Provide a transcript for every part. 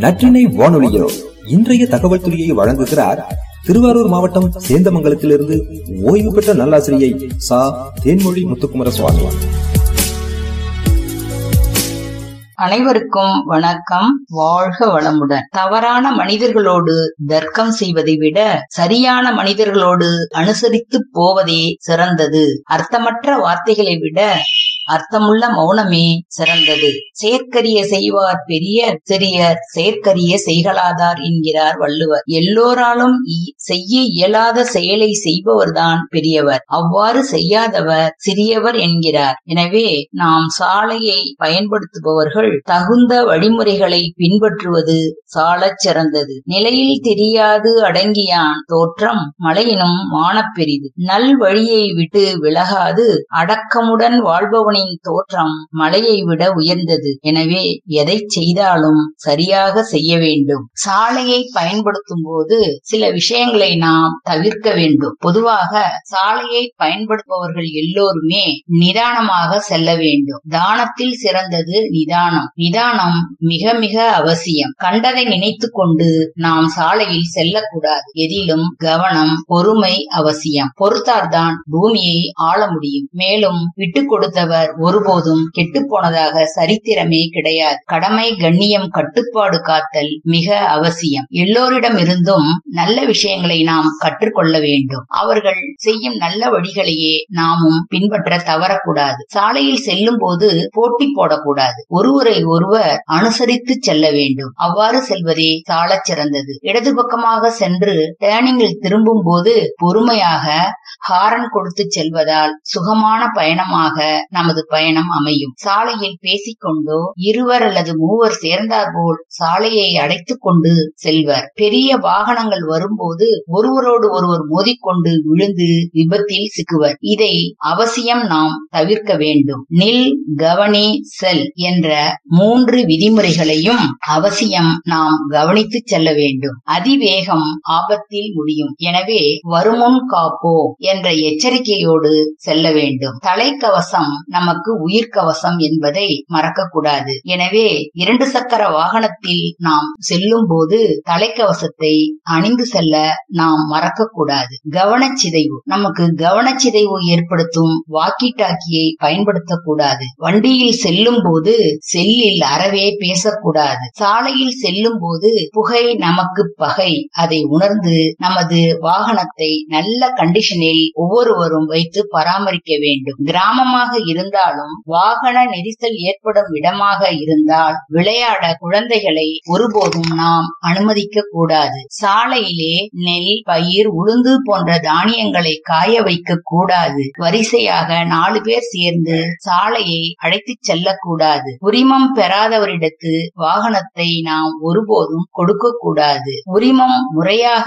நற்றினை வானொலியோ. இன்றைய தகவல் துறையை வழங்குகிறார் திருவாரூர் மாவட்டம் சேந்தமங்கலத்திலிருந்து ஓய்வு பெற்ற நல்லாசிரியை சா. தேன்மொழி முத்துக்குமர சுவாமி அனைவருக்கும் வணக்கம். வாழ்க வளமுடன். தவறான மனிதர்களோடு தர்க்கம் செய்வதை விட சரியான மனிதர்களோடு அனுசரித்து போவதே சிறந்தது. அர்த்தமற்ற வார்த்தைகளை விட அர்த்தமுள்ள மௌனமே சிறந்தது. செயற்கரிய செய்வார் பெரிய சிறிய செயற்கரிய செய்கலாதார் என்கிறார் வள்ளுவர். எல்லோராலும் செய்ய இயலாத செயலை செய்பவர்தான் பெரியவர். அவ்வாறு செய்யாதவர் சிறியவர் என்கிறார். எனவே நாம் சாலையை பயன்படுத்துபவர்கள் தகுந்த வழிமுறைகளை பின்பற்றுவது சாலச் சிறந்தது. நிலையில் தெரியாது அடங்கியான் தோற்றம் மலையினும் மானப்பெரிது நல் வழியை விட்டு விலகாது அடக்கமுடன் வாழ்பவனை வாழ்பவனின் தோற்றம் மலையை விட உயர்ந்தது. எனவே எதை செய்தாலும் சரியாக செய்ய வேண்டும். சாலையை பயன்படுத்தும் போது சில விஷயங்களை நாம் தவிர்க்க வேண்டும். பொதுவாக சாலையை பயன்படுத்துபவர்கள் எல்லோருமே நிதானமாக செல்ல வேண்டும். தானத்தில் சிறந்தது நிதானம். நிதானம் மிக மிக அவசியம். கண்டதை நினைத்து கொண்டு நாம் சாலையில் செல்லக்கூடாது. எதிலும் கவனம் பொறுமை அவசியம். பொறுத்தார்தான் பூமியை ஆள முடியும். மேலும் விட்டு கொடுத்தவர் ஒருபோதும் கெட்டு போனதாக சரித்திரமே கிடையாது. கடமை கண்ணியம் கட்டுப்பாடு காத்தல் மிக அவசியம். எல்லோரிடம் இருந்தும் நல்ல விஷயங்களை நாம் கற்றுக்கொள்ள வேண்டும். அவர்கள் செய்யும் நல்ல வழிகளையே நாமும் பின்பற்ற தவறக்கூடாது. சாலையில் செல்லும் போது போட்டி போடக்கூடாது. ஒருவரை ஒருவர் அனுசரித்து செல்ல வேண்டும். அவ்வாறு செல்வதே சாலச் சிறந்தது. இடது பக்கமாக சென்று டேர்னிங்கில் திரும்பும் போது பொறுமையாக ஹாரன் கொடுத்து செல்வதால் சுகமான பயணமாக நமது பயணம் அமையும். சாலையில் பேசிக்கொண்டோ இருவர் அல்லது மூவர் சேர்ந்தார் போல் சாலையை அடைத்துக் கொண்டு செல்வர். பெரிய வாகனங்கள் வரும்போது ஒருவரோடு ஒருவர் மோதிக்கொண்டு விழுந்து விபத்தில் சிக்குவர். இதை அவசியம் நாம் தவிர்க்க வேண்டும். நில் கவனி செல் என்ற மூன்று விதிமுறைகளையும் அவசியம் நாம் கவனித்து செல்ல வேண்டும். அதிவேகம் ஆபத்தில் முடியும். எனவே வருமுன் காப்போ என்ற எச்சரிக்கையோடு செல்ல வேண்டும். தலைக்கவசம் நமக்கு உயிர்கவசம் என்பதை மறக்கக்கூடாது. எனவே இரண்டு சக்கர வாகனத்தில் நாம் செல்லும் போது தலைக்கவசத்தை அணிந்து செல்ல நாம் மறக்கக்கூடாது. கவனச்சிதைவு. நமக்கு கவனச்சிதைவு ஏற்படுத்தும் வாக்கி டாக்கியை பயன்படுத்தக்கூடாது. வண்டியில் செல்லும் போது செல்லில் அறவே பேசக்கூடாது. சாலையில் செல்லும் போது புகை நமக்கு பகை. அதை உணர்ந்து நமது வாகனத்தை நல்ல கண்டிஷனில் ஒவ்வொருவரும் வைத்து பராமரிக்க வேண்டும். கிராமமாக இருந்த இருந்தாலும் வாகன நெரிசல் ஏற்படும் இடமாக இருந்தால் விளையாட குழந்தைகளை ஒருபோதும் நாம் அனுமதிக்க கூடாது. சாலையிலே நெல் பயிர் உளுந்து போன்ற தானியங்களை காய வைக்க கூடாது. வரிசையாக நாலு பேர் சேர்ந்து சாலையை அழைத்து செல்லக்கூடாது. உரிமம் பெறாதவரிடத்து வாகனத்தை நாம் ஒருபோதும் கொடுக்க கூடாது. உரிமம் முறையாக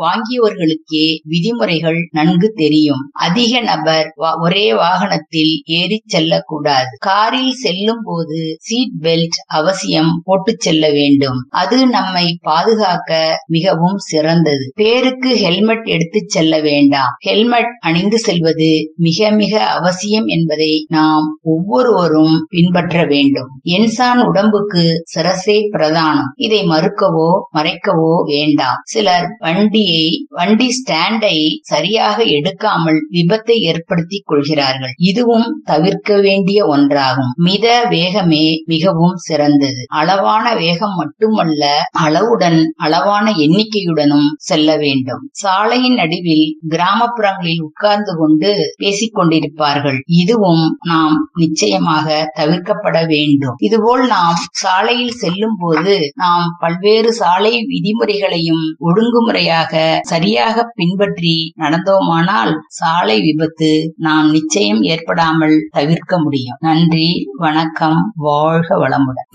வாங்கியவர்களுக்கே விதிமுறைகள் நன்கு தெரியும். அதிக நபர் ஒரே வாகனத்தில் ஏறி செல்லக்கூடாது. காரில் செல்லும் போது சீட் பெல்ட் அவசியம் போட்டு செல்ல வேண்டும். அது நம்மை பாதுகாக்க மிகவும் சிறந்தது. பேருக்கு ஹெல்மெட் எடுத்து செல்ல வேண்டாம். ஹெல்மெட் அணிந்து செல்வது மிக மிக அவசியம் என்பதை நாம் ஒவ்வொருவரும் பின்பற்ற வேண்டும். என்சான் உடம்புக்கு சிரசே பிரதானம். இதை மறுக்கவோ மறைக்கவோ வேண்டாம். சிலர் வண்டியை வண்டி ஸ்டாண்டை சரியாக எடுக்காமல் விபத்தை ஏற்படுத்திக் கொள்கிறார்கள். இதுவும் தவிர்க்க வேண்டிய ஒன்றாகும். மித வேகமே மிகவும் சிறந்தது. அளவான வேகம் மட்டுமல்ல அளவுடன் அளவான எண்ணிக்கையுடனும் செல்ல வேண்டும். சாலையின் நடுவில் கிராமப்புறங்களில் உட்கார்ந்து கொண்டு பேசிக் கொண்டிருப்பார்கள். இதுவும் நாம் நிச்சயமாக தவிர்க்கப்பட வேண்டும். இதுபோல் நாம் சாலையில் செல்லும் போது நாம் பல்வேறு சாலை விதிமுறைகளையும் ஒழுங்குமுறையாக சரியாக பின்பற்றி நடந்தோமானால் சாலை விபத்து நாம் நிச்சயம் ஏற்படாமல் தவிர்க்க முடியும். நன்றி வணக்கம் வாழ்க வளமுடன்.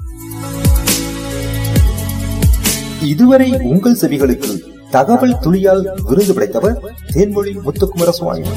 இதுவரை உங்கள் செவிகளுக்கு தகவல் துளியால் விருது படைத்தவர் தேன்மொழி முத்துக்குமரசுவாமி.